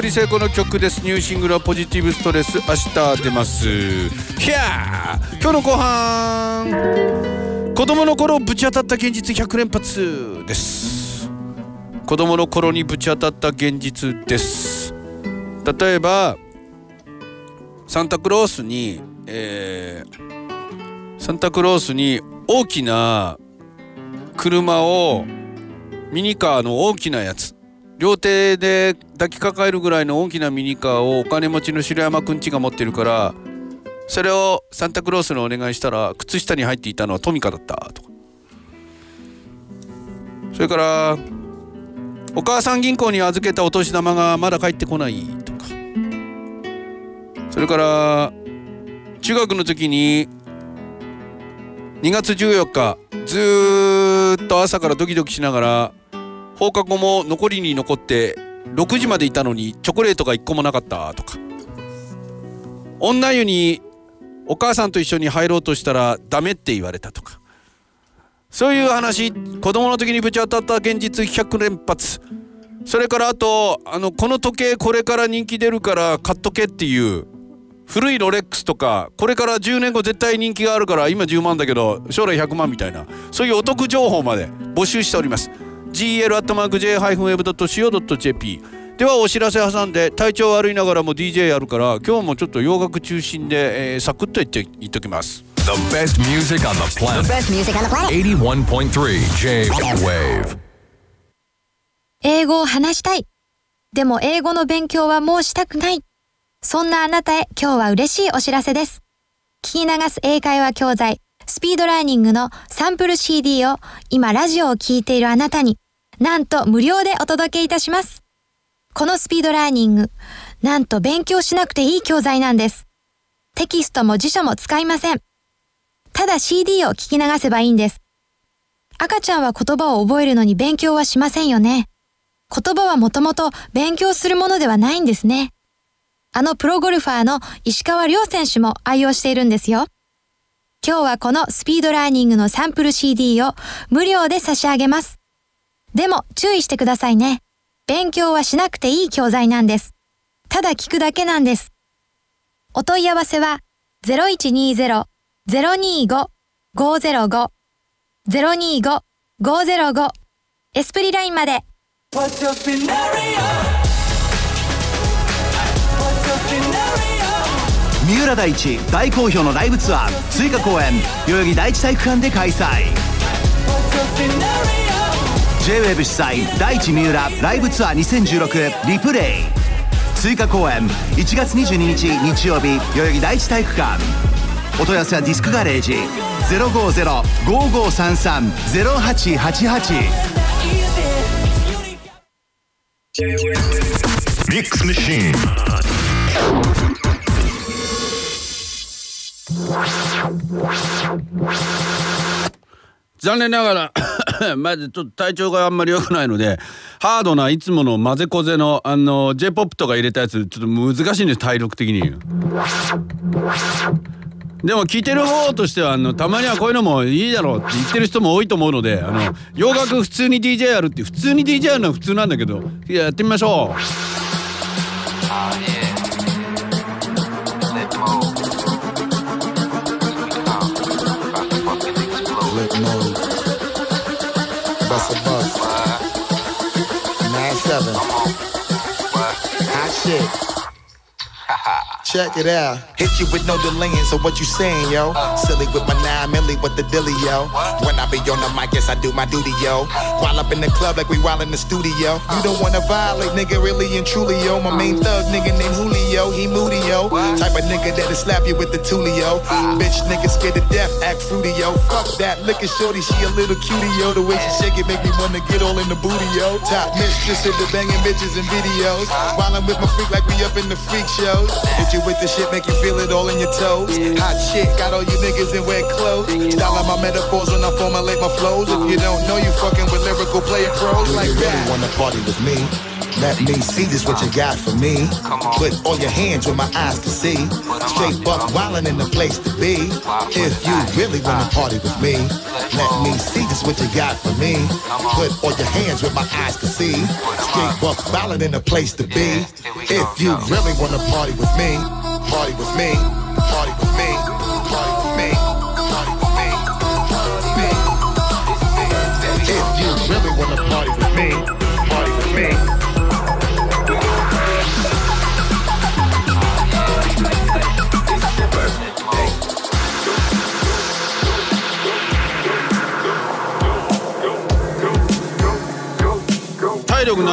森聖子の曲です。ニューシングルはポジティブストレス。明日出ます。ひゃー！今日の後半。子供の頃ぶち当たった現実。100連発です。子供の頃にぶち当たった現実です。例えばサンタクロースに、えーサンタクロースに大きな車をミニカーの大きなやつ。両手で抱きかかえるぐらいの大きなミニカーをお金持ちの城山くんちが持ってるからそれをサンタクロースにお願いしたら靴下に入っていたのはトミカだったとか。それからお母さん銀行に預けたお年玉がまだ返ってこないとか。それから中学の時に2月14日ずっと朝からドキドキしながら放課後も残りに残って6時までいたのにチョコレートが1個もなかったとか。女湯にお母さんと一緒に入ろうとしたらダメって言われたとか。そういう話子供の時にぶち当たった現実100連発。それからあとあのこの時計これから人気出るから買っとけっていう古いロレックスとかこれから10年後絶対人気があるから今10万だけど将来100万みたいなそういうお得情報まで募集しております。gl.j-web.co.jp ではお知らせ挟んで体調悪いながらも DJ やるから今日もちょっと洋楽中心で、えーサクッと言って言っときます The best music on the planet. Best music on the planet. 81.3 J-Wave. 英語を話したい。でも英語の勉強はもうしたくない。そんなあなたへ今日は嬉しいお知らせです。聞き流す英会話教材、スピードラーニングのサンプル CD を今ラジオを聴いているあなたに、なんと無料でお届けいたします。このスピードラーニング、なんと勉強しなくていい教材なんです。テキストも辞書も使いません。ただ CD を聞き流せばいいんです。赤ちゃんは言葉を覚えるのに勉強はしませんよね。言葉はもともと勉強するものではないんですね。あのプロゴルファーの石川遼選手も愛用しているんですよ。今日はこのスピードラーニングのサンプル CD を無料で差し上げます。でも注意してくださいね。勉強はしなくていい教材なんです。ただ聞くだけなんです。お問い合わせは0120-025-505 025-505エスプリラインまで。浦大知大好評のライブツアー追加公演代々木第一体育館で開催。J-WEB 主催大知三浦ライブツアー2016リプレイ。追加公演1月22日日曜日代々木第一体育館。お問い合わせはディスクガレージ050-5533-0888 Mix Machine. 残念ながら まずちょっと体調があんまり良くないのでハードないつもの混ぜこぜのあの j p o p とか入れたやつちょっと難しいんです体力的に。でも聞いてる方としてはあのたまにはこういうのもいいだろうって言ってる人も多いと思うのであの洋楽普通に DJ やるって普通に DJ やるのは普通なんだけどやってみましょう。Come on. What? Hot shit. Check it out. Hit you with no delaying, so what you saying, yo? Uh. Silly with my nine milli with the dilly, yo. When I be on the mic, yes, I do my duty, yo. While up in the club like we while in the studio. You don't uh. wanna violate, nigga, really and truly, yo. My main uh. thug nigga named Julio, he moody, yo. Type of nigga that'll slap you with the tulio. Bitch, nigga scared to death, act fruity, yo. Fuck that, look at shorty, she a little cutie, yo. The way she shake it make me wanna get all in the booty, yo. Top mistress in the banging bitches and videos. While I'm with my freak like we up in the freak shows. Hit you with the shit, make you feel it all in your toes. Hot shit, got all you niggas in wet clothes. Styling my metaphors when I formulate my flows. If you don't know, you fucking with lyrical player pros Do like you really that. wanna party with me? Let me see just what you got for me. Put all your hands where my eyes can see. Straight buck wildin' in the place to be. If you really wanna party with me, let me see just what you got for me. Put all your hands where my eyes can see. Straight buck ballin' in the place to be. If you really wanna party with me, party with me, party with me,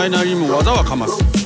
ないなりにも技はかます。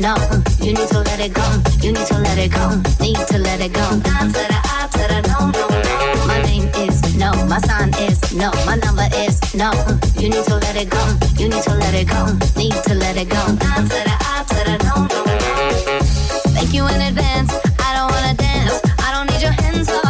No. You need to let it go. You need to let it go. Need to let it go. I to the no no no. My name is no, my sign is no, my number is no. You need to let it go. You need to let it go. Need to let it go. I to the no no no. Thank you in advance. I don't wanna dance. I don't need your hands all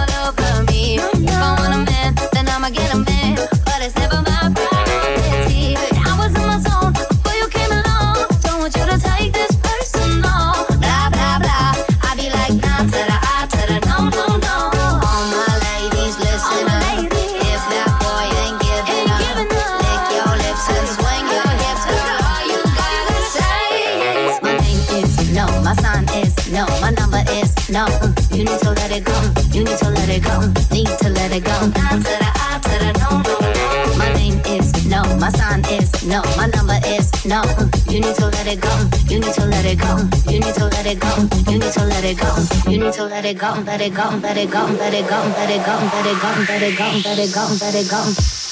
let it go. You need to let it go. Need to let it go. I to to the no, no. My name is no. My sign is no. My number is no. You need to let it go. You need to let it go. You need to let it go. You need to let it go. You need to let it go. Let it go. Let it go. Let it go. Let it go. Let it go. Let it go. Let it go. Let it go. Let it go.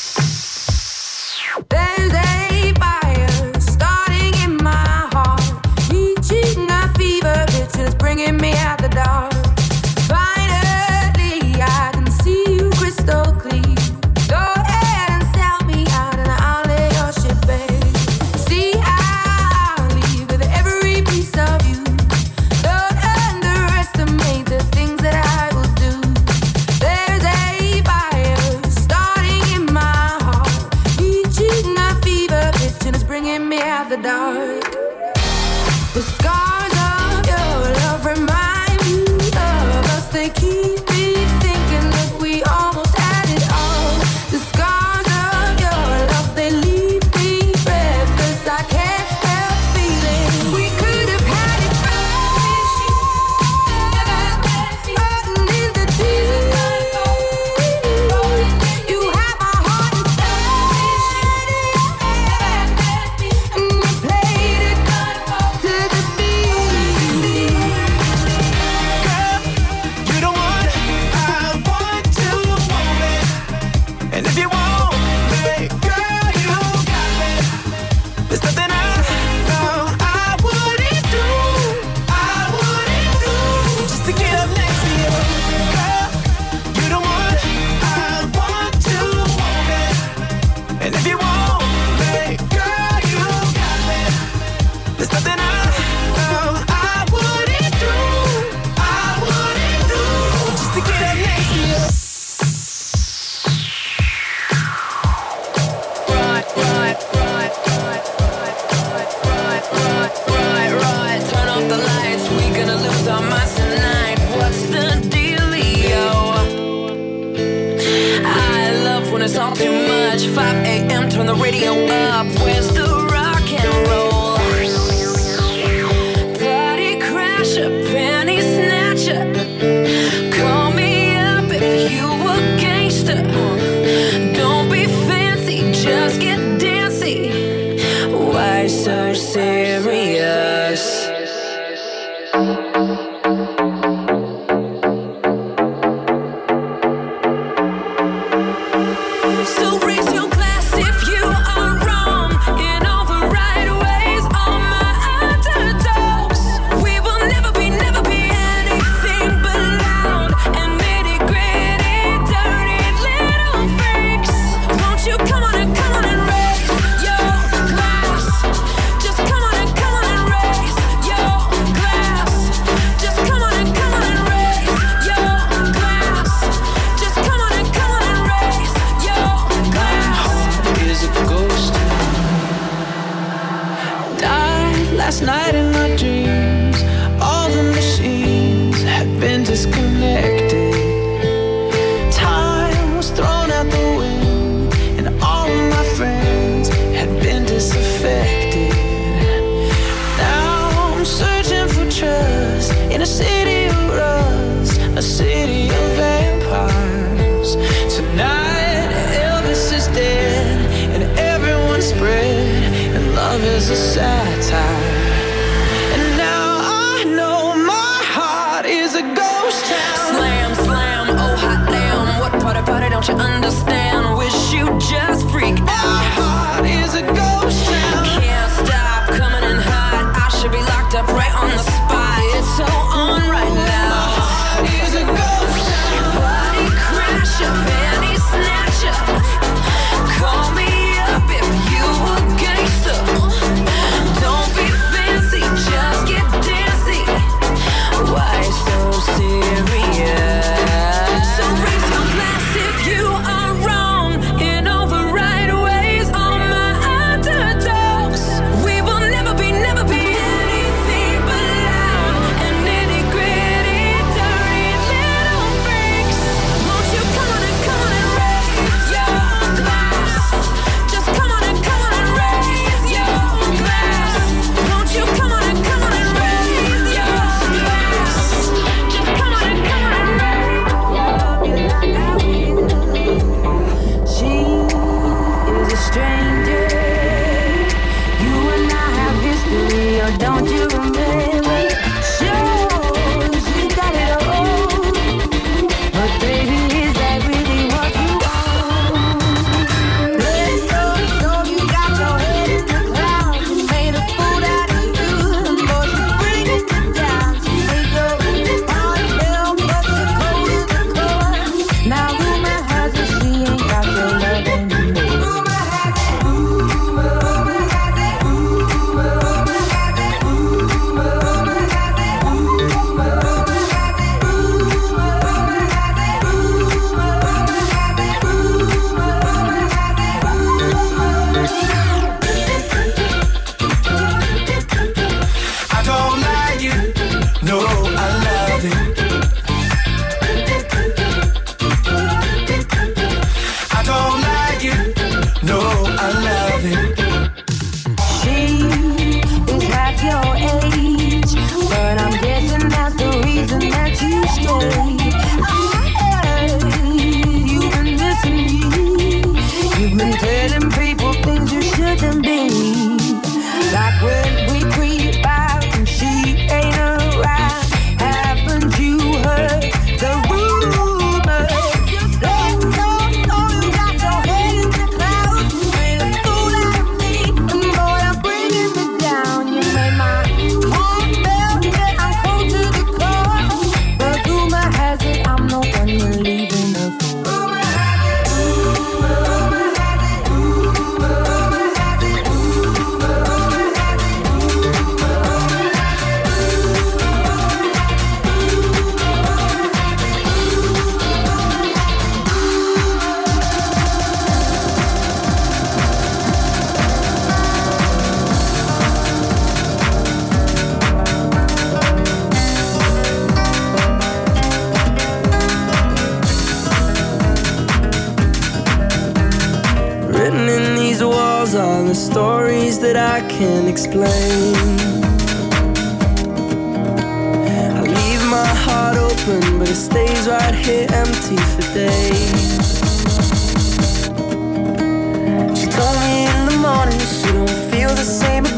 5 a.m. Turn the radio up. last night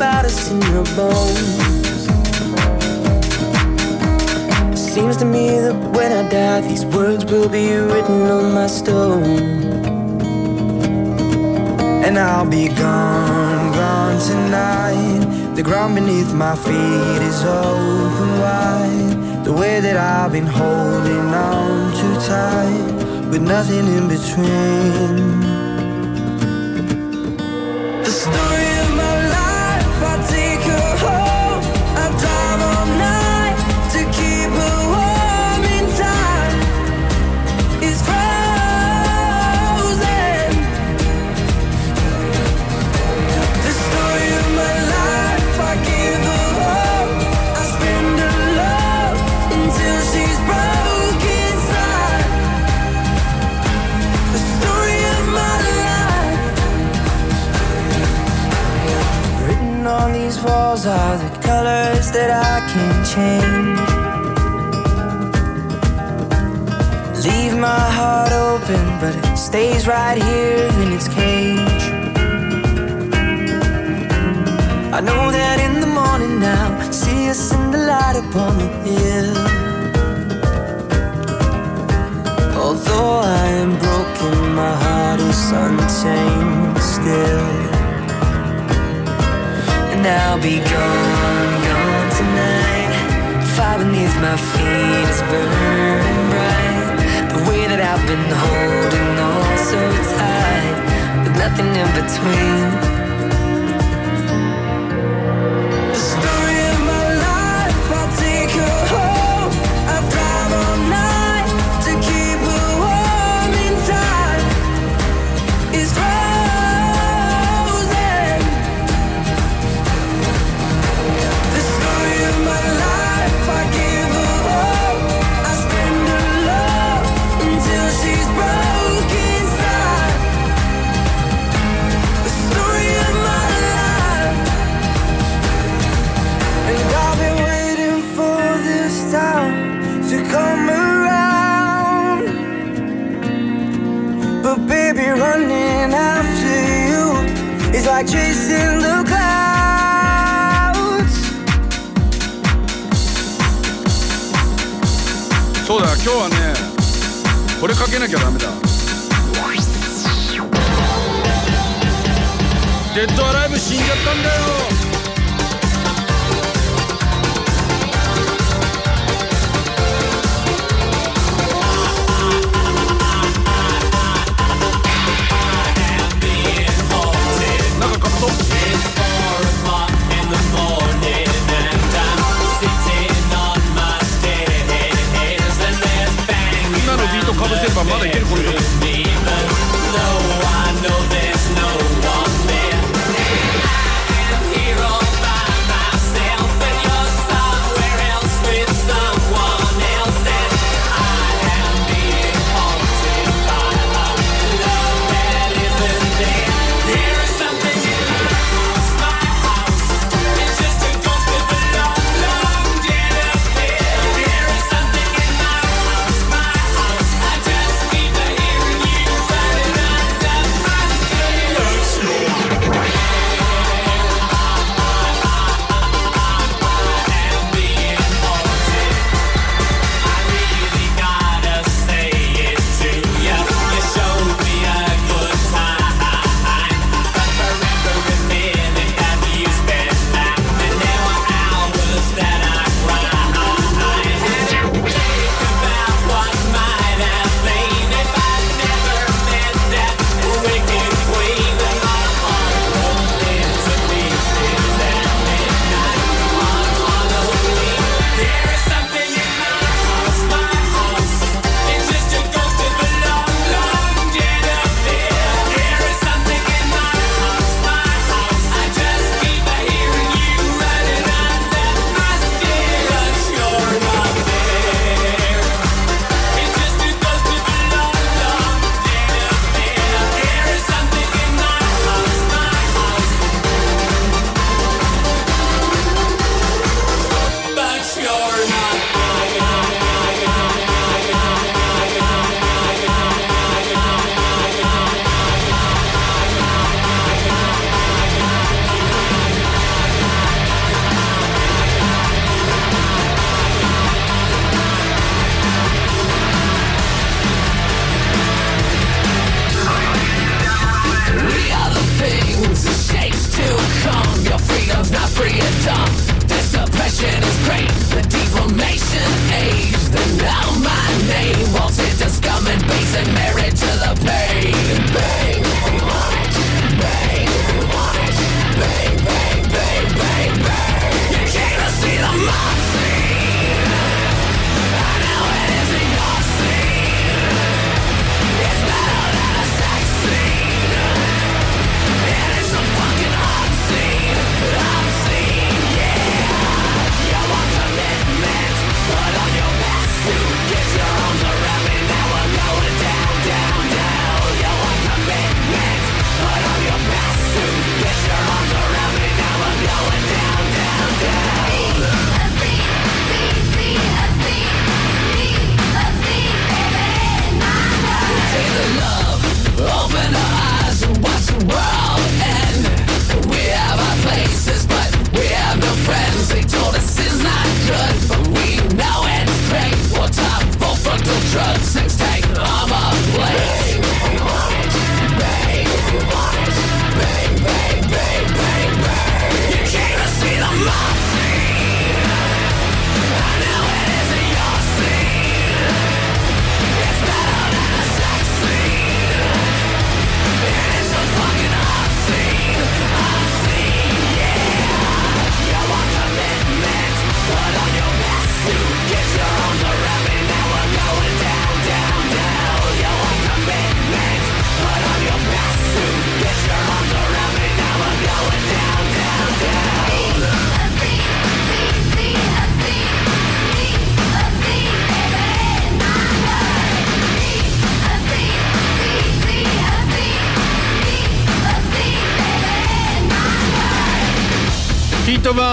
about us in her bones. Seems to me that when I die, these words will be written on my stone. And I'll be gone, gone tonight. The ground beneath my feet is open wide. The way that I've been holding on too tight, with nothing in between. These walls are the colors that I can't change. Leave my heart open, but it stays right here in its cage. I know that in the morning now, see us in the light upon the hill. Although I am broken, my heart is untamed still. And I'll be gone, gone tonight. Fire beneath my feet is burning bright. The way that I've been holding on so tight, with nothing in between. ビートかぶせればまだいけるこれで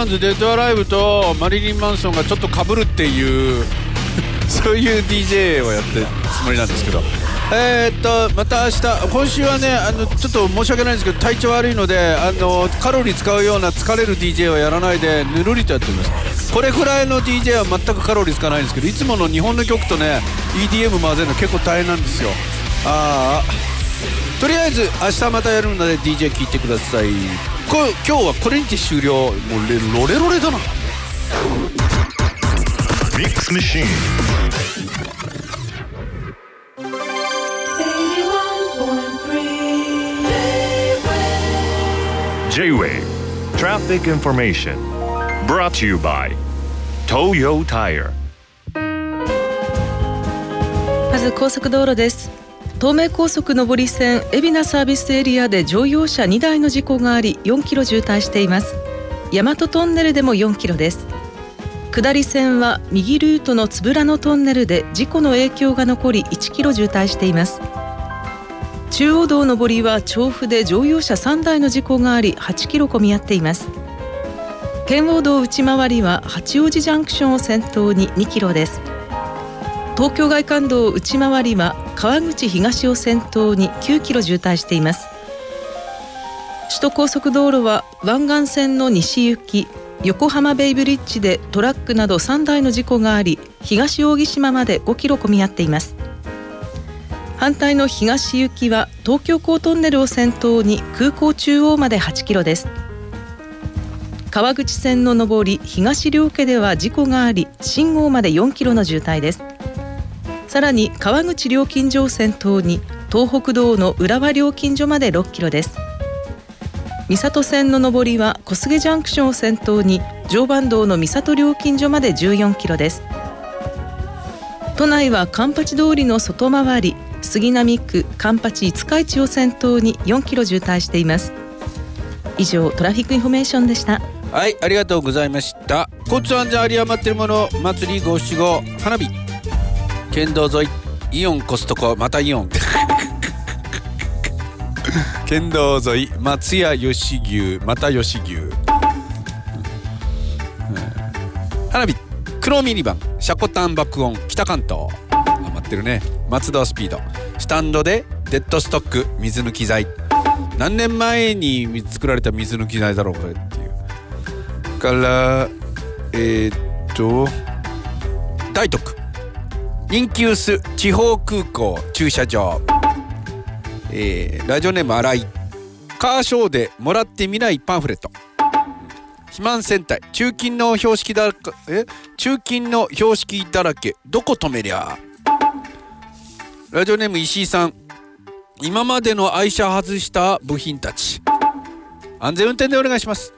ー・ンズデッド・アライブとマリリン・マンソンがちょっと被るっていう そういう DJ をやってるつもりなんですけど。えー、っとまた明日今週はねあのちょっと申し訳ないんですけど体調悪いのであのカロリー使うような疲れる DJ はやらないでぬるりとやっております。これくらいの DJ は全くカロリー使わないんですけどいつもの日本の曲とね EDM 混ぜるの結構大変なんですよ。ああとりあえず明日またやるので DJ 聞いてください。今日はこれにて終了。もうレロレロレだな。まず高速道路です。東名高速上り線海老名サービスエリアで乗用車2台の事故があり4キロ渋滞しています。大和トンネルでも4キロです。下り線は右ルートのつぶらのトンネルで事故の影響が残り1キロ渋滞しています。中央道上りは調布で乗用車3台の事故があり8キロ混み合っています。圏央道内回りは八王子ジャンクションを先頭に2キロです。東京外環道内回りは川口東を先頭に9キロ渋滞しています。首都高速道路は湾岸線の西行き横浜ベイブリッジでトラックなど3台の事故があり東扇島まで5キロ混み合っています。反対の東行きは東京港トンネルを先頭に空港中央まで8キロです。川口線の上り東両家では事故があり信号まで4キロの渋滞です。さらに川口料金所を先頭に東北道の浦和料金所まで6キロです。三郷線の上りは小菅ジャンクションを先頭に常磐道の三郷料金所まで14キロです。都内はカンパチ通りの外回り杉並区カンパチ五日市を先頭に4キロ渋滞しています。以上 traffic information でした。はいありがとうございました。交通安全有り余ってるもの祭り五七五花火。県道沿い。イオンコストコ。またイオン。県道沿い。松屋吉牛。また吉牛、うん。花火。黒ミニバン。シャコタン爆音。北関東。余ってるね。松戸スピード。スタンドでデッドストック。水抜き剤。何年前に作られた水抜き剤だろうこれっていう。からえー、っと大徳。人気薄地方空港駐車場。えーラジオネーム新井カーショーでもらってみないパンフレット。肥満戦隊中金の標識だらけえ？中金の標識だらけ。どこ止めりゃ？ラジオネーム石井さん。今までの愛車外した部品たち。安全運転でお願いします。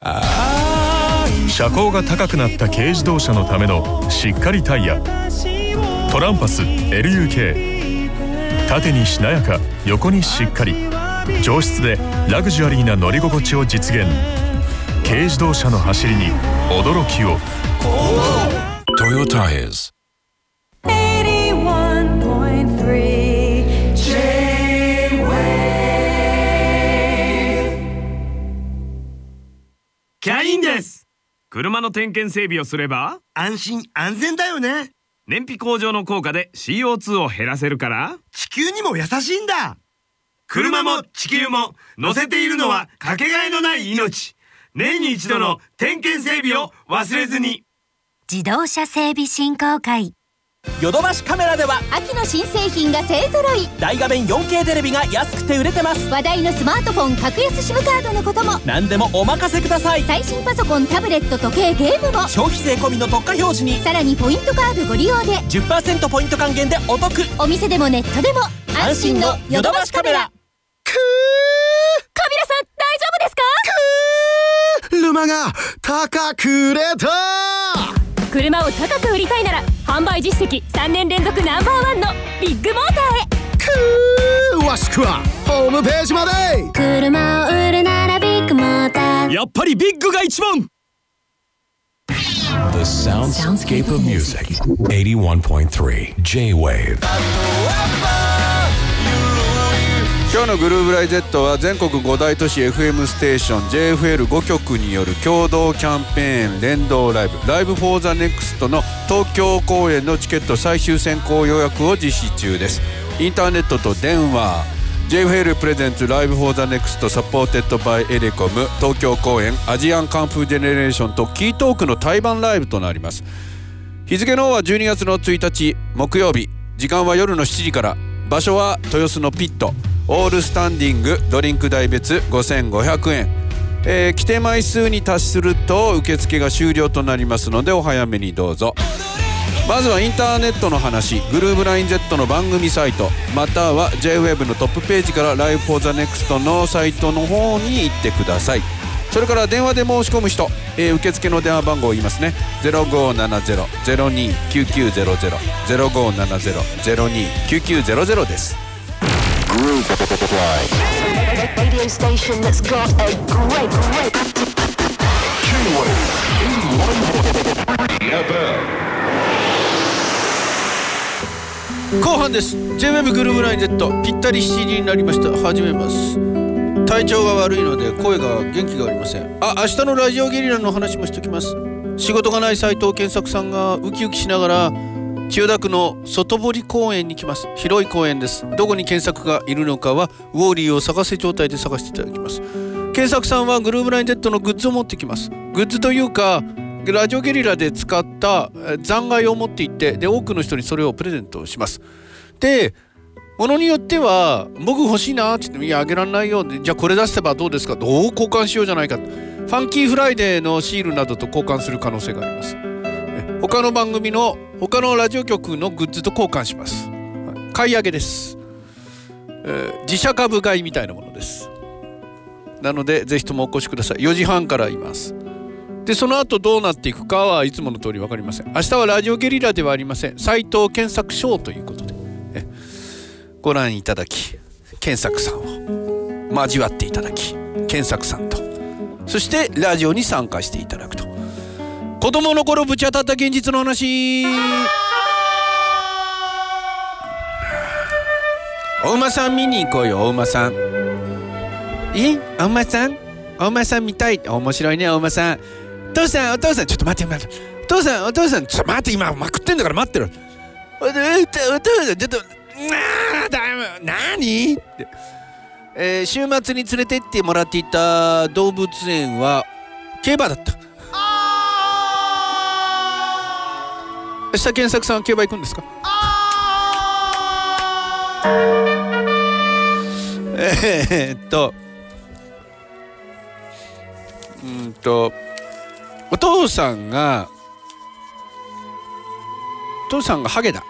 ああ車高が高くなった軽自動車のためのしっかりタイヤ。トランパス LUK 縦にしなやか横にしっかり。上質でラグジュアリーな乗り心地を実現。軽自動車の走りに驚きを。Toyo Tires 81.3 J-Wave キャインです車の点検整備をすれば安心安全だよね。燃費向上の効果で CO2 を減らせるから地球にも優しいんだ。車も地球も乗せているのはかけがえのない命。年に一度の点検整備を忘れずに。自動車整備振興会ヨドバシカメラでは秋の新製品が勢ぞろい。大画面 4K テレビが安くて売れてます。話題のスマートフォン格安 SIM カードのことも。何でもお任せください。最新パソコンタブレット時計ゲームも。消費税込みの特価表示に。さらにポイントカードご利用で。10%ポイント還元でお得。お店でもネットでも。安心のヨドバシカメラ。くー。カビラさん大丈夫ですか？ルマが高く売れた。車を高く売りたいなら販売実績3年連続ナンバーワンのビッグモーターへくー詳しくはホームページまで車を売るならビッグモーターやっぱりビッグが一番 The soundscape of music. 81.3 J-Wave. 今日のグルーブライ Z は全国5大都市 FM ステーション JFL5 局による共同キャンペーン連動ライブ Live for the Next の東京公演のチケット最終選考予約を実施中です。インターネットと電話 JFL プレゼンツライブフォーザネクストサポーテッドバイエレコム東京公演アジアンカンフージェネレーションと KEYTALK の対バンライブとなります。日付の方は12月の1日木曜日。時間は夜の7時から。場所は豊洲のピット。オールスタンディングドリンク代別5500円、えー規定枚数に達すると受付が終了となりますのでお早めにどうぞ。まずはインターネットの話。 Groove Line Z の番組サイト。または J-WAVE のトップページから Live for the Next のサイトの方に行ってください。それから電話で申し込む人、えー受付の電話番号を言いますね。0570-029900 0570-029900です.後半です。JWEB グルーブライン Z ぴったり7時になりました。始めます体調が悪いので声が元気がありません。あ明日のラジオゲリラの話もしときます。仕事がない斉藤健作さんがウキウキしながら千代田区の外堀公園に来ます。広い公園です。どこに健作がいるのかはウォーリーを探せ状態で探していただきます。健作さんはグルーブライン Z のグッズを持ってきます。グッズというかラジオゲリラで使ったえ残骸を持って行ってで多くの人にそれをプレゼントします。でものによっては僕欲しいなって言ってもいやあげられないよじゃあこれ出せばどうですか？どう交換しようじゃないか。 Funky Friday のシールなどと交換する可能性があります。他の番組の他のラジオ局のグッズと交換します。買い上げです、えー自社株買いみたいなものです。なのでぜひともお越しください。4時半からいます。でその後どうなっていくかはいつもの通り分かりません。明日はラジオゲリラではありません。斉藤健作賞ということで。ご覧いただき健作さんを交わっていただき健作さんと。そしてラジオに参加していただくと。子供の頃ぶち当たった現実の話。お馬さん見に行こうよお馬さん。え？お馬さん？お馬さん見たい？面白いねお馬さん。父さんお父さんちょっと待って待って。お父さんお父さんちょっと待って今まくってんだから待ってろ。おお父さんちょっとあー。だめ何って、えー週末に連れてってもらっていた動物園は競馬だった。明日健作さんは競馬行くんですか？えーっと。うーんと。お父さんがお父さんがハゲだ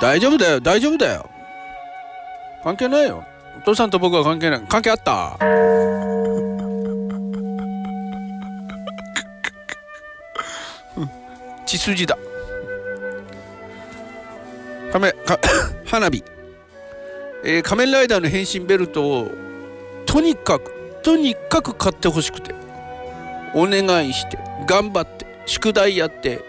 大丈夫だよ大丈夫だよ。関係ないよ。お父さんと僕は関係ない。関係あった？血筋だ。仮面か 花火、えー仮面ライダーの変身ベルトをとにかくとにかく買ってほしくて。お願いして頑張って宿題やって